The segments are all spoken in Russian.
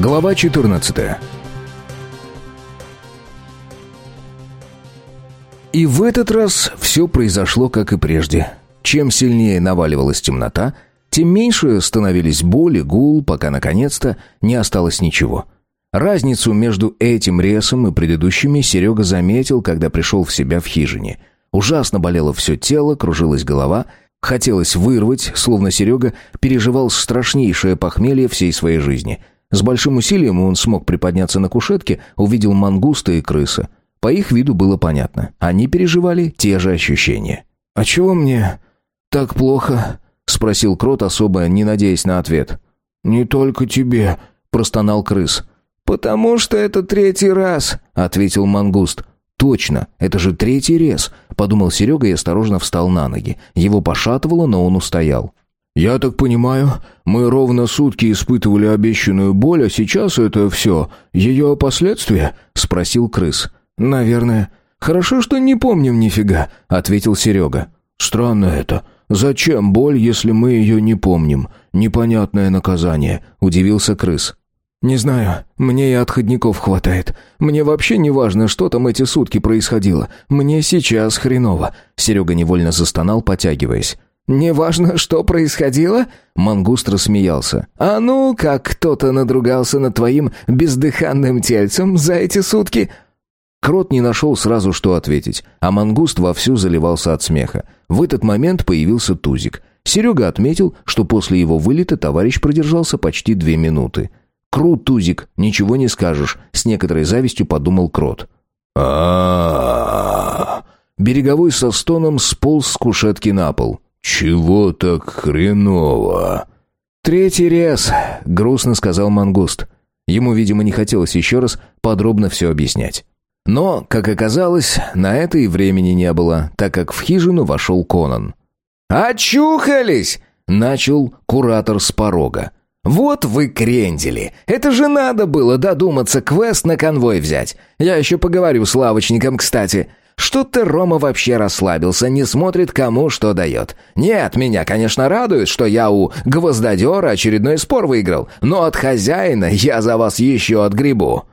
Глава 14 И в этот раз все произошло как и прежде. Чем сильнее наваливалась темнота, тем меньше становились боли, гул, пока наконец-то не осталось ничего. Разницу между этим ресом и предыдущими Серега заметил, когда пришел в себя в хижине. Ужасно болело все тело, кружилась голова, хотелось вырвать, словно Серега переживал страшнейшее похмелье всей своей жизни – с большим усилием он смог приподняться на кушетке, увидел мангуста и крыса. По их виду было понятно. Они переживали те же ощущения. «А чего мне так плохо?» — спросил Крот, особо не надеясь на ответ. «Не только тебе», — простонал крыс. «Потому что это третий раз», — ответил мангуст. «Точно, это же третий рез», — подумал Серега и осторожно встал на ноги. Его пошатывало, но он устоял. «Я так понимаю, мы ровно сутки испытывали обещанную боль, а сейчас это все ее последствия?» — спросил крыс. «Наверное. Хорошо, что не помним нифига», — ответил Серега. «Странно это. Зачем боль, если мы ее не помним? Непонятное наказание», — удивился крыс. «Не знаю, мне и отходников хватает. Мне вообще не важно, что там эти сутки происходило. Мне сейчас хреново», — Серега невольно застонал, потягиваясь. «Неважно, что происходило?» Мангуст рассмеялся. «А ну, как кто-то надругался над твоим бездыханным тельцем за эти сутки?» Крот не нашел сразу, что ответить, а мангуст вовсю заливался от смеха. В этот момент появился Тузик. Серега отметил, что после его вылета товарищ продержался почти две минуты. «Крут, Тузик, ничего не скажешь», — с некоторой завистью подумал Крот. а Береговой со стоном сполз с кушетки на пол. «Чего так хреново?» «Третий рез», — грустно сказал Мангуст. Ему, видимо, не хотелось еще раз подробно все объяснять. Но, как оказалось, на это и времени не было, так как в хижину вошел Конан. «Очухались!» — начал куратор с порога. «Вот вы крендели! Это же надо было додуматься квест на конвой взять! Я еще поговорю с лавочником, кстати. Что-то Рома вообще расслабился, не смотрит, кому что дает. Нет, меня, конечно, радует, что я у гвоздодера очередной спор выиграл, но от хозяина я за вас еще отгребу».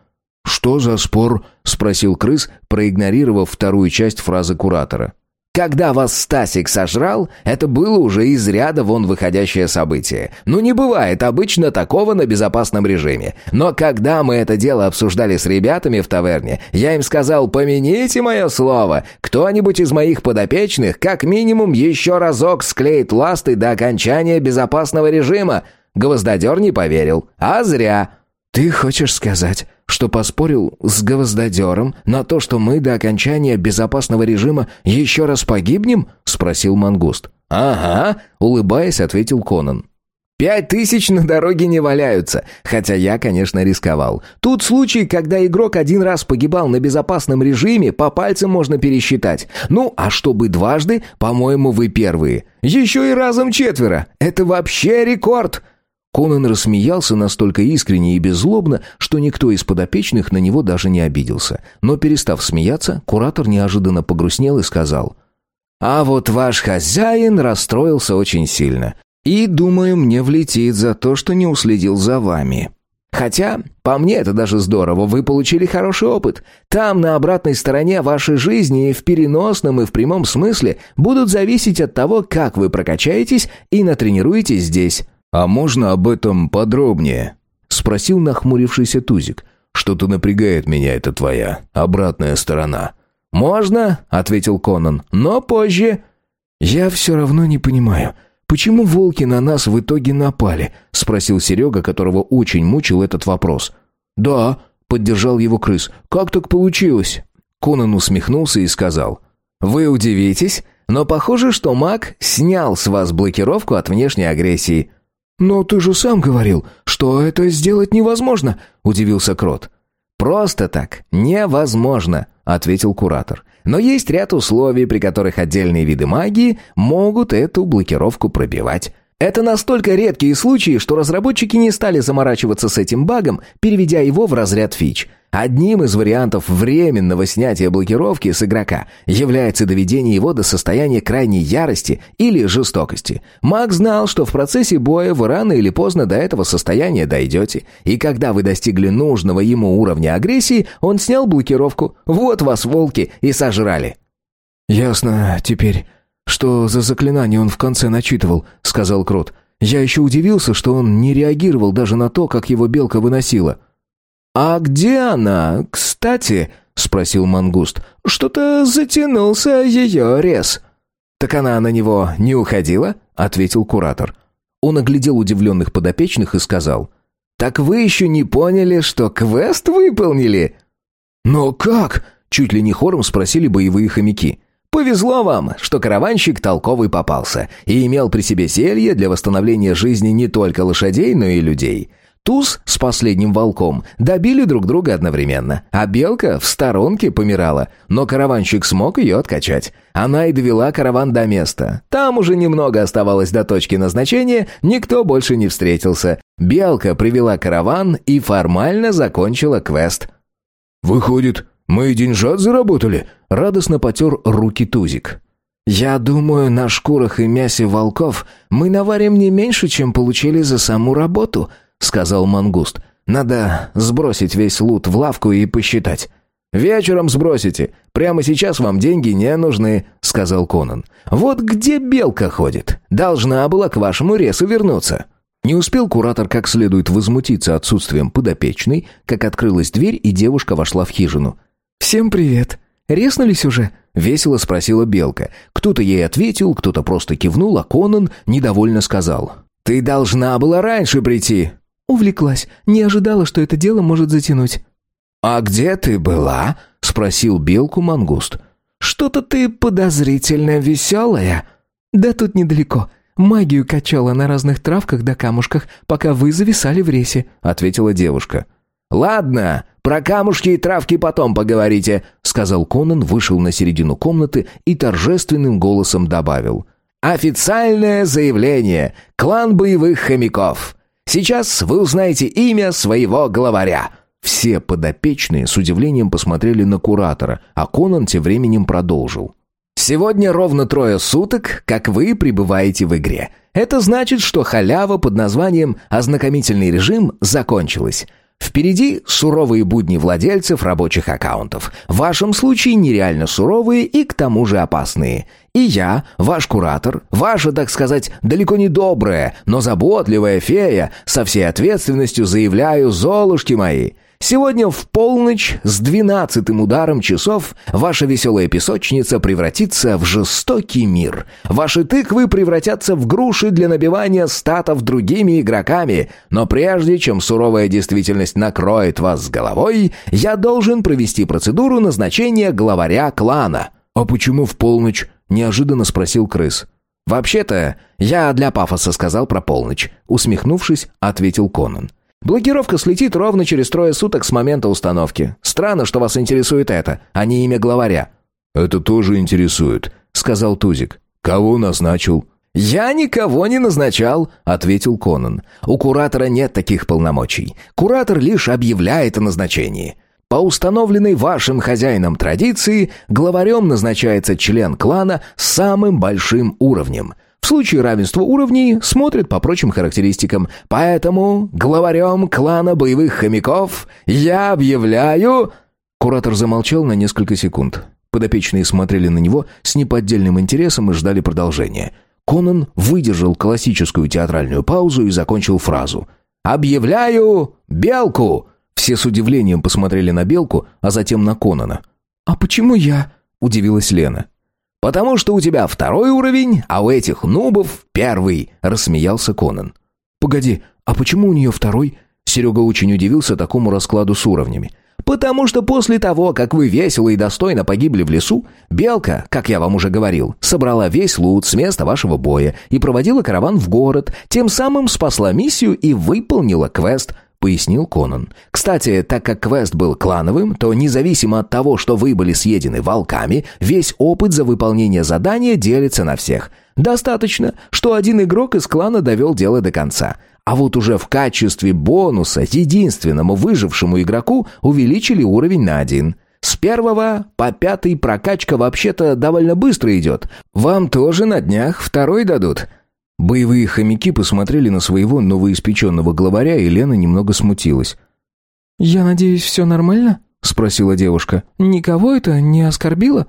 «Что за спор?» — спросил крыс, проигнорировав вторую часть фразы куратора. Когда вас Стасик сожрал, это было уже из ряда вон выходящее событие. Ну не бывает обычно такого на безопасном режиме. Но когда мы это дело обсуждали с ребятами в таверне, я им сказал, помяните мое слово, кто-нибудь из моих подопечных как минимум еще разок склеит ласты до окончания безопасного режима. Гвоздодер не поверил. А зря. «Ты хочешь сказать, что поспорил с гвоздодером на то, что мы до окончания безопасного режима еще раз погибнем?» — спросил Мангуст. «Ага», — улыбаясь, ответил Конан. «Пять тысяч на дороге не валяются, хотя я, конечно, рисковал. Тут случай, когда игрок один раз погибал на безопасном режиме, по пальцам можно пересчитать. Ну, а чтобы дважды, по-моему, вы первые. Еще и разом четверо. Это вообще рекорд!» Конан рассмеялся настолько искренне и беззлобно, что никто из подопечных на него даже не обиделся. Но, перестав смеяться, куратор неожиданно погрустнел и сказал, «А вот ваш хозяин расстроился очень сильно. И, думаю, мне влетит за то, что не уследил за вами. Хотя, по мне, это даже здорово, вы получили хороший опыт. Там, на обратной стороне вашей жизни, и в переносном, и в прямом смысле, будут зависеть от того, как вы прокачаетесь и натренируетесь здесь». «А можно об этом подробнее?» — спросил нахмурившийся Тузик. «Что-то напрягает меня эта твоя обратная сторона». «Можно», — ответил Конан, — «но позже». «Я все равно не понимаю, почему волки на нас в итоге напали?» — спросил Серега, которого очень мучил этот вопрос. «Да», — поддержал его крыс, — «как так получилось?» Конан усмехнулся и сказал, «Вы удивитесь, но похоже, что маг снял с вас блокировку от внешней агрессии. «Но ты же сам говорил, что это сделать невозможно», — удивился Крот. «Просто так невозможно», — ответил куратор. «Но есть ряд условий, при которых отдельные виды магии могут эту блокировку пробивать». Это настолько редкие случаи, что разработчики не стали заморачиваться с этим багом, переведя его в разряд фич. Одним из вариантов временного снятия блокировки с игрока является доведение его до состояния крайней ярости или жестокости. Маг знал, что в процессе боя вы рано или поздно до этого состояния дойдете, и когда вы достигли нужного ему уровня агрессии, он снял блокировку. Вот вас волки и сожрали. «Ясно теперь, что за заклинание он в конце начитывал», — сказал Крот. «Я еще удивился, что он не реагировал даже на то, как его белка выносила». «А где она, кстати?» — спросил Мангуст. «Что-то затянулся ее рез». «Так она на него не уходила?» — ответил куратор. Он оглядел удивленных подопечных и сказал. «Так вы еще не поняли, что квест выполнили?» «Но как?» — чуть ли не хором спросили боевые хомяки. Повезло вам, что караванщик толковый попался и имел при себе зелье для восстановления жизни не только лошадей, но и людей. Туз с последним волком добили друг друга одновременно, а белка в сторонке помирала, но караванщик смог ее откачать. Она и довела караван до места. Там уже немного оставалось до точки назначения, никто больше не встретился. Белка привела караван и формально закончила квест. «Выходит, мы и деньжат заработали?» — радостно потер руки Тузик. «Я думаю, на шкурах и мясе волков мы наварим не меньше, чем получили за саму работу», — сказал Мангуст. «Надо сбросить весь лут в лавку и посчитать». «Вечером сбросите. Прямо сейчас вам деньги не нужны», — сказал Конан. «Вот где белка ходит. Должна была к вашему ресу вернуться». Не успел куратор как следует возмутиться отсутствием подопечной, как открылась дверь, и девушка вошла в хижину. «Всем привет! Резнулись уже?» — весело спросила Белка. Кто-то ей ответил, кто-то просто кивнул, а Конан недовольно сказал. «Ты должна была раньше прийти!» «Увлеклась. Не ожидала, что это дело может затянуть». «А где ты была?» — спросил Белку Мангуст. «Что-то ты подозрительно веселая». «Да тут недалеко. Магию качала на разных травках да камушках, пока вы зависали в рейсе», — ответила девушка. «Ладно, про камушки и травки потом поговорите», — сказал Конан, вышел на середину комнаты и торжественным голосом добавил. «Официальное заявление. Клан боевых хомяков. Сейчас вы узнаете имя своего главаря». Все подопечные с удивлением посмотрели на куратора, а Конан тем временем продолжил. «Сегодня ровно трое суток, как вы пребываете в игре. Это значит, что халява под названием «Ознакомительный режим» закончилась. Впереди суровые будни владельцев рабочих аккаунтов. В вашем случае нереально суровые и к тому же опасные. И я, ваш куратор, ваша, так сказать, далеко не добрая, но заботливая фея, со всей ответственностью заявляю, золушки мои – Сегодня в полночь с двенадцатым ударом часов ваша веселая песочница превратится в жестокий мир. Ваши тыквы превратятся в груши для набивания статов другими игроками. Но прежде чем суровая действительность накроет вас с головой, я должен провести процедуру назначения главаря клана». «А почему в полночь?» – неожиданно спросил крыс. «Вообще-то, я для пафоса сказал про полночь», — усмехнувшись, ответил Конан. Блокировка слетит ровно через трое суток с момента установки. Странно, что вас интересует это, а не имя главаря». «Это тоже интересует», — сказал Тузик. «Кого назначил?» «Я никого не назначал», — ответил Конан. «У куратора нет таких полномочий. Куратор лишь объявляет о назначении. По установленной вашим хозяином традиции, главарем назначается член клана с самым большим уровнем — в случае равенства уровней смотрят по прочим характеристикам. Поэтому главарем клана боевых хомяков я объявляю...» Куратор замолчал на несколько секунд. Подопечные смотрели на него с неподдельным интересом и ждали продолжения. Конан выдержал классическую театральную паузу и закончил фразу. «Объявляю Белку!» Все с удивлением посмотрели на Белку, а затем на Конана. «А почему я?» – удивилась Лена. «Потому что у тебя второй уровень, а у этих нубов первый», — рассмеялся Конан. «Погоди, а почему у нее второй?» Серега очень удивился такому раскладу с уровнями. «Потому что после того, как вы весело и достойно погибли в лесу, Белка, как я вам уже говорил, собрала весь лут с места вашего боя и проводила караван в город, тем самым спасла миссию и выполнила квест —— пояснил Конан. «Кстати, так как квест был клановым, то независимо от того, что вы были съедены волками, весь опыт за выполнение задания делится на всех. Достаточно, что один игрок из клана довел дело до конца. А вот уже в качестве бонуса единственному выжившему игроку увеличили уровень на один. С первого по пятый прокачка вообще-то довольно быстро идет. Вам тоже на днях второй дадут. Боевые хомяки посмотрели на своего новоиспеченного главаря, и Лена немного смутилась. «Я надеюсь, все нормально?» — спросила девушка. «Никого это не оскорбило?»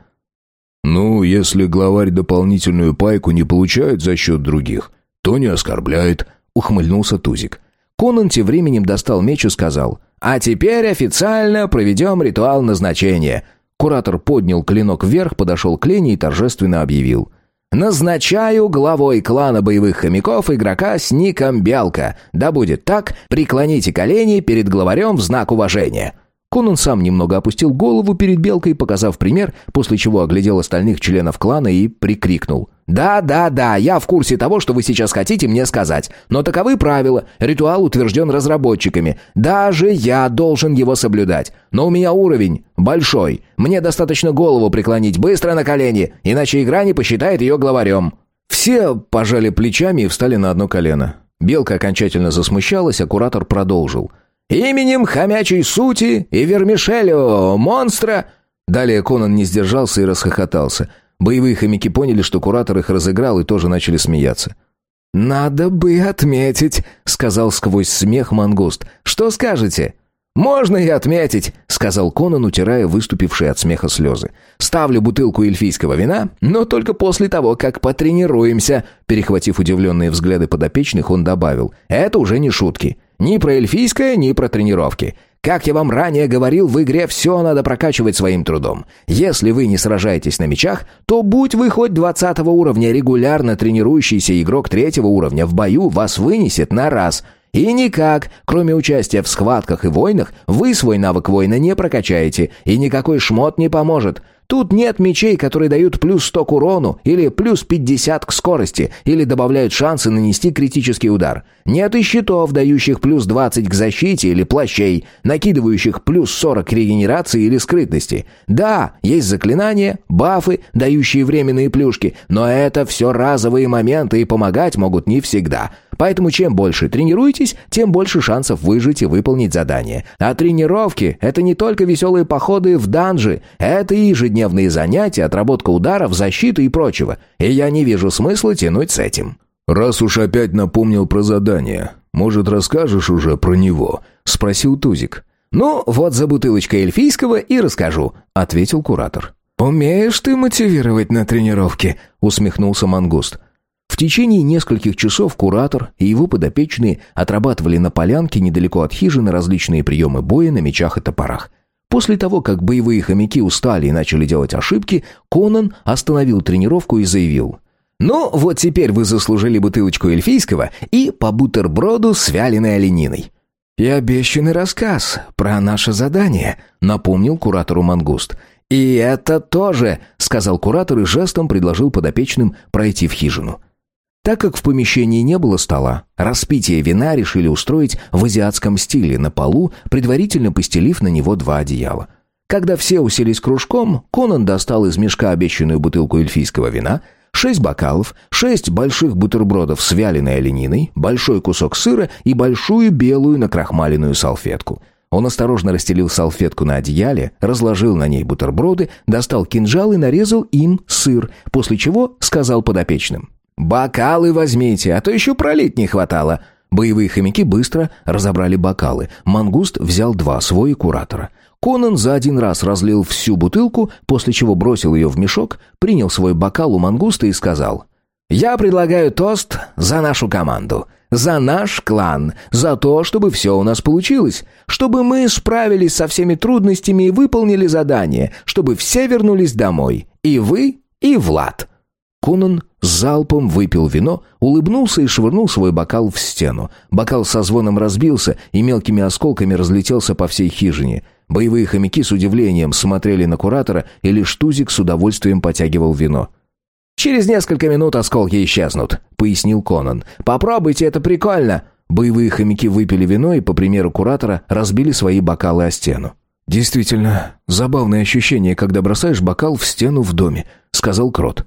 «Ну, если главарь дополнительную пайку не получает за счет других, то не оскорбляет», ухмыльнулся Тузик. Конан тем временем достал меч и сказал, «А теперь официально проведем ритуал назначения». Куратор поднял клинок вверх, подошел к Лене и торжественно объявил. «Назначаю главой клана боевых хомяков игрока с ником Белка. Да будет так, преклоните колени перед главарем в знак уважения». Конан сам немного опустил голову перед Белкой, показав пример, после чего оглядел остальных членов клана и прикрикнул. «Да, да, да, я в курсе того, что вы сейчас хотите мне сказать. Но таковы правила. Ритуал утвержден разработчиками. Даже я должен его соблюдать. Но у меня уровень большой. Мне достаточно голову преклонить быстро на колени, иначе игра не посчитает ее главарем». Все пожали плечами и встали на одно колено. Белка окончательно засмущалась, а куратор продолжил. «Именем хомячей сути и вермишелю монстра...» Далее Конан не сдержался и расхохотался – Боевые хомяки поняли, что куратор их разыграл и тоже начали смеяться. «Надо бы отметить», — сказал сквозь смех мангуст. «Что скажете?» «Можно и отметить», — сказал Конан, утирая выступившие от смеха слезы. «Ставлю бутылку эльфийского вина, но только после того, как потренируемся». Перехватив удивленные взгляды подопечных, он добавил. «Это уже не шутки. Ни про эльфийское, ни про тренировки. Как я вам ранее говорил, в игре все надо прокачивать своим трудом. Если вы не сражаетесь на мечах, то будь вы хоть 20 уровня, регулярно тренирующийся игрок третьего уровня в бою вас вынесет на раз. И никак, кроме участия в схватках и войнах, вы свой навык воина не прокачаете, и никакой шмот не поможет. Тут нет мечей, которые дают плюс 100 к урону, или плюс 50 к скорости, или добавляют шансы нанести критический удар. Нет и щитов, дающих плюс 20 к защите или плащей, накидывающих плюс 40 к регенерации или скрытности. Да, есть заклинания, бафы, дающие временные плюшки, но это все разовые моменты и помогать могут не всегда. Поэтому чем больше тренируетесь, тем больше шансов выжить и выполнить задание. А тренировки — это не только веселые походы в данжи, это и ежедневные занятия, отработка ударов, защиты и прочего. И я не вижу смысла тянуть с этим. «Раз уж опять напомнил про задание, может, расскажешь уже про него?» — спросил Тузик. «Ну, вот за бутылочкой эльфийского и расскажу», — ответил куратор. «Умеешь ты мотивировать на тренировке», — усмехнулся Мангуст. В течение нескольких часов куратор и его подопечные отрабатывали на полянке недалеко от хижины различные приемы боя на мечах и топорах. После того, как боевые хомяки устали и начали делать ошибки, Конан остановил тренировку и заявил — «Ну, вот теперь вы заслужили бутылочку эльфийского и по бутерброду с вяленой олениной». «И обещанный рассказ про наше задание», — напомнил куратору Мангуст. «И это тоже», — сказал куратор и жестом предложил подопечным пройти в хижину. Так как в помещении не было стола, распитие вина решили устроить в азиатском стиле на полу, предварительно постелив на него два одеяла. Когда все уселись кружком, Конан достал из мешка обещанную бутылку эльфийского вина — шесть бокалов, шесть больших бутербродов с вяленой олениной, большой кусок сыра и большую белую накрахмаленную салфетку. Он осторожно расстелил салфетку на одеяле, разложил на ней бутерброды, достал кинжал и нарезал им сыр, после чего сказал подопечным. «Бокалы возьмите, а то еще пролить не хватало». Боевые хомяки быстро разобрали бокалы. Мангуст взял два, свой и куратора. Конан за один раз разлил всю бутылку, после чего бросил ее в мешок, принял свой бокал у мангуста и сказал «Я предлагаю тост за нашу команду, за наш клан, за то, чтобы все у нас получилось, чтобы мы справились со всеми трудностями и выполнили задание, чтобы все вернулись домой, и вы, и Влад». Конан залпом выпил вино, улыбнулся и швырнул свой бокал в стену. Бокал со звоном разбился и мелкими осколками разлетелся по всей хижине – Боевые хомяки с удивлением смотрели на куратора, и лишь Тузик с удовольствием потягивал вино. «Через несколько минут осколки исчезнут», — пояснил Конан. «Попробуйте, это прикольно!» Боевые хомяки выпили вино и, по примеру куратора, разбили свои бокалы о стену. «Действительно, забавное ощущение, когда бросаешь бокал в стену в доме», — сказал Крот.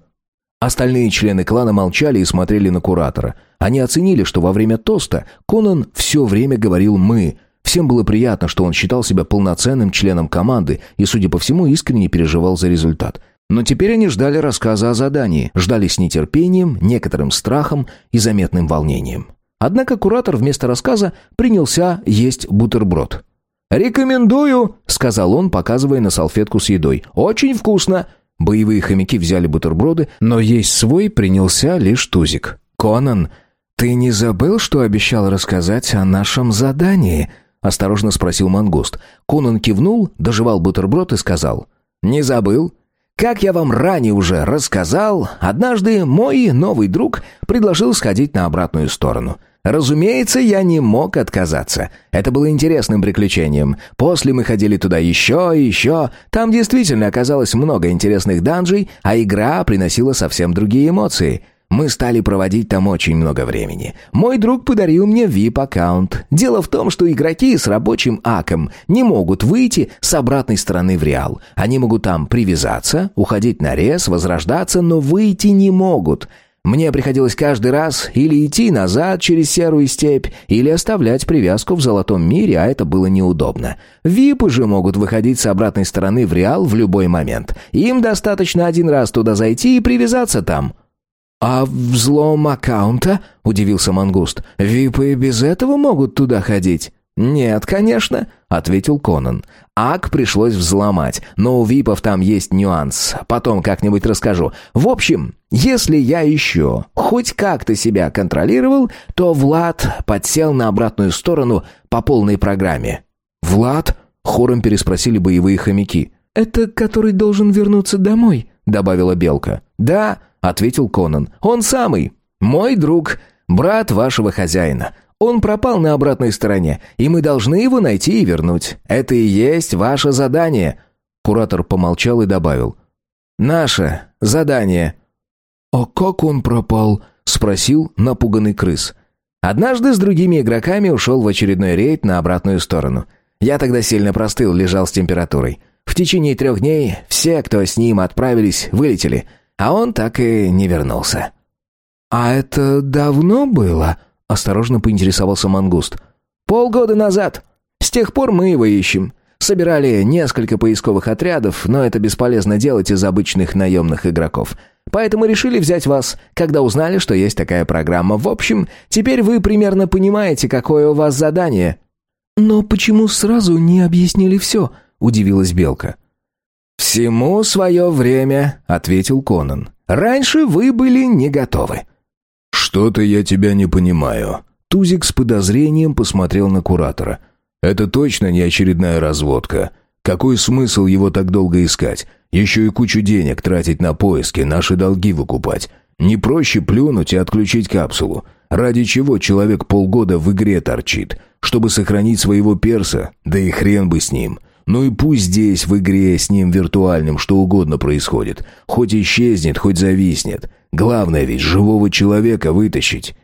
Остальные члены клана молчали и смотрели на куратора. Они оценили, что во время тоста Конан все время говорил «мы». Всем было приятно, что он считал себя полноценным членом команды и, судя по всему, искренне переживал за результат. Но теперь они ждали рассказа о задании, ждали с нетерпением, некоторым страхом и заметным волнением. Однако куратор вместо рассказа принялся есть бутерброд. «Рекомендую», — сказал он, показывая на салфетку с едой. «Очень вкусно». Боевые хомяки взяли бутерброды, но есть свой принялся лишь Тузик. «Конан, ты не забыл, что обещал рассказать о нашем задании?» — осторожно спросил мангуст. Конан кивнул, доживал бутерброд и сказал. «Не забыл. Как я вам ранее уже рассказал, однажды мой новый друг предложил сходить на обратную сторону. Разумеется, я не мог отказаться. Это было интересным приключением. После мы ходили туда еще и еще. Там действительно оказалось много интересных данжей, а игра приносила совсем другие эмоции. Мы стали проводить там очень много времени. Мой друг подарил мне VIP-аккаунт. Дело в том, что игроки с рабочим аком не могут выйти с обратной стороны в Реал. Они могут там привязаться, уходить на рез, возрождаться, но выйти не могут. Мне приходилось каждый раз или идти назад через серую степь, или оставлять привязку в золотом мире, а это было неудобно. Випы же могут выходить с обратной стороны в Реал в любой момент. Им достаточно один раз туда зайти и привязаться там. «А взлом аккаунта?» — удивился Мангуст. «Випы без этого могут туда ходить?» «Нет, конечно», — ответил Конан. «Ак пришлось взломать, но у випов там есть нюанс. Потом как-нибудь расскажу. В общем, если я еще хоть как-то себя контролировал, то Влад подсел на обратную сторону по полной программе». «Влад?» — хором переспросили боевые хомяки. «Это который должен вернуться домой?» — добавила Белка. «Да», — ответил Конан. «Он самый. Мой друг, брат вашего хозяина. Он пропал на обратной стороне, и мы должны его найти и вернуть. Это и есть ваше задание». Куратор помолчал и добавил. «Наше задание». «А как он пропал?» — спросил напуганный крыс. «Однажды с другими игроками ушел в очередной рейд на обратную сторону. Я тогда сильно простыл, лежал с температурой. В течение трех дней все, кто с ним отправились, вылетели а он так и не вернулся. «А это давно было?» — осторожно поинтересовался Мангуст. «Полгода назад. С тех пор мы его ищем. Собирали несколько поисковых отрядов, но это бесполезно делать из обычных наемных игроков. Поэтому решили взять вас, когда узнали, что есть такая программа. В общем, теперь вы примерно понимаете, какое у вас задание». «Но почему сразу не объяснили все?» — удивилась Белка. «Всему свое время», — ответил Конан. «Раньше вы были не готовы». «Что-то я тебя не понимаю». Тузик с подозрением посмотрел на куратора. «Это точно не очередная разводка. Какой смысл его так долго искать? Еще и кучу денег тратить на поиски, наши долги выкупать. Не проще плюнуть и отключить капсулу. Ради чего человек полгода в игре торчит? Чтобы сохранить своего перса? Да и хрен бы с ним». Ну и пусть здесь, в игре, с ним виртуальным, что угодно происходит. Хоть исчезнет, хоть зависнет. Главное ведь живого человека вытащить.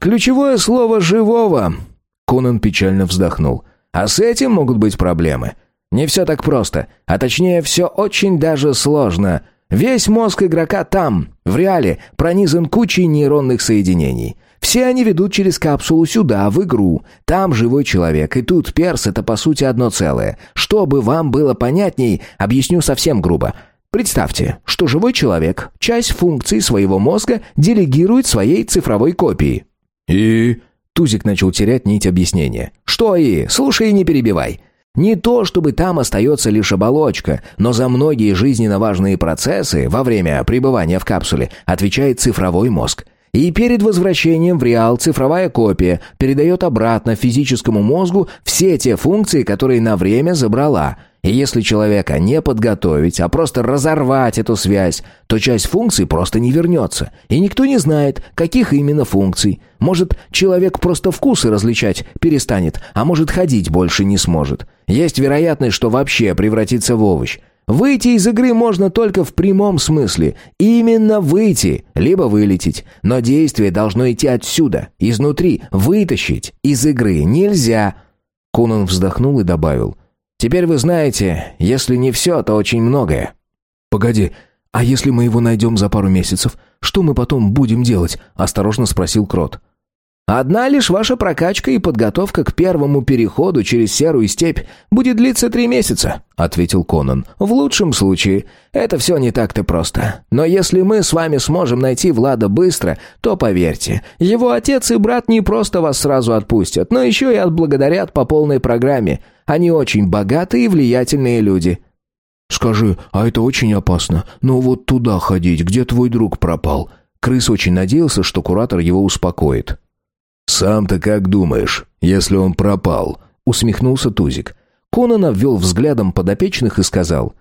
«Ключевое слово «живого», — Конан печально вздохнул. «А с этим могут быть проблемы. Не все так просто, а точнее, все очень даже сложно. Весь мозг игрока там, в реале, пронизан кучей нейронных соединений. Все они ведут через капсулу сюда, в игру. Там живой человек, и тут перс — это по сути одно целое. Чтобы вам было понятней, объясню совсем грубо. Представьте, что живой человек часть функций своего мозга делегирует своей цифровой копии. И... Тузик начал терять нить объяснения. «Что и? Слушай и не перебивай. Не то, чтобы там остается лишь оболочка, но за многие жизненно важные процессы во время пребывания в капсуле отвечает цифровой мозг. И перед возвращением в реал цифровая копия передает обратно физическому мозгу все те функции, которые на время забрала. И если человека не подготовить, а просто разорвать эту связь, то часть функций просто не вернется. И никто не знает, каких именно функций. Может, человек просто вкусы различать перестанет, а может, ходить больше не сможет. Есть вероятность, что вообще превратится в овощ. Выйти из игры можно только в прямом смысле. Именно выйти, либо вылететь. Но действие должно идти отсюда, изнутри. Вытащить из игры нельзя. Кунан вздохнул и добавил. «Теперь вы знаете, если не все, то очень многое». «Погоди, «А если мы его найдем за пару месяцев, что мы потом будем делать?» – осторожно спросил Крот. Одна лишь ваша прокачка и подготовка к первому переходу через серую степь будет длиться три месяца», — ответил Конан. «В лучшем случае это все не так-то просто. Но если мы с вами сможем найти Влада быстро, то поверьте, его отец и брат не просто вас сразу отпустят, но еще и отблагодарят по полной программе. Они очень богатые и влиятельные люди». «Скажи, а это очень опасно? Но вот туда ходить, где твой друг пропал?» Крыс очень надеялся, что куратор его успокоит. «Сам-то как думаешь, если он пропал?» — усмехнулся Тузик. Конан обвел взглядом подопечных и сказал...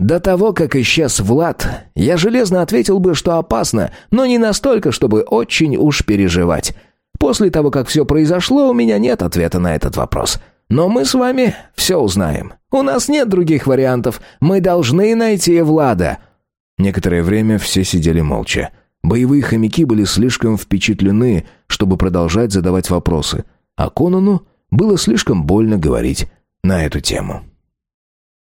«До того, как исчез Влад, я железно ответил бы, что опасно, но не настолько, чтобы очень уж переживать. После того, как все произошло, у меня нет ответа на этот вопрос. Но мы с вами все узнаем. У нас нет других вариантов. Мы должны найти Влада». Некоторое время все сидели молча. Боевые хомяки были слишком впечатлены, чтобы продолжать задавать вопросы, а Конану было слишком больно говорить на эту тему.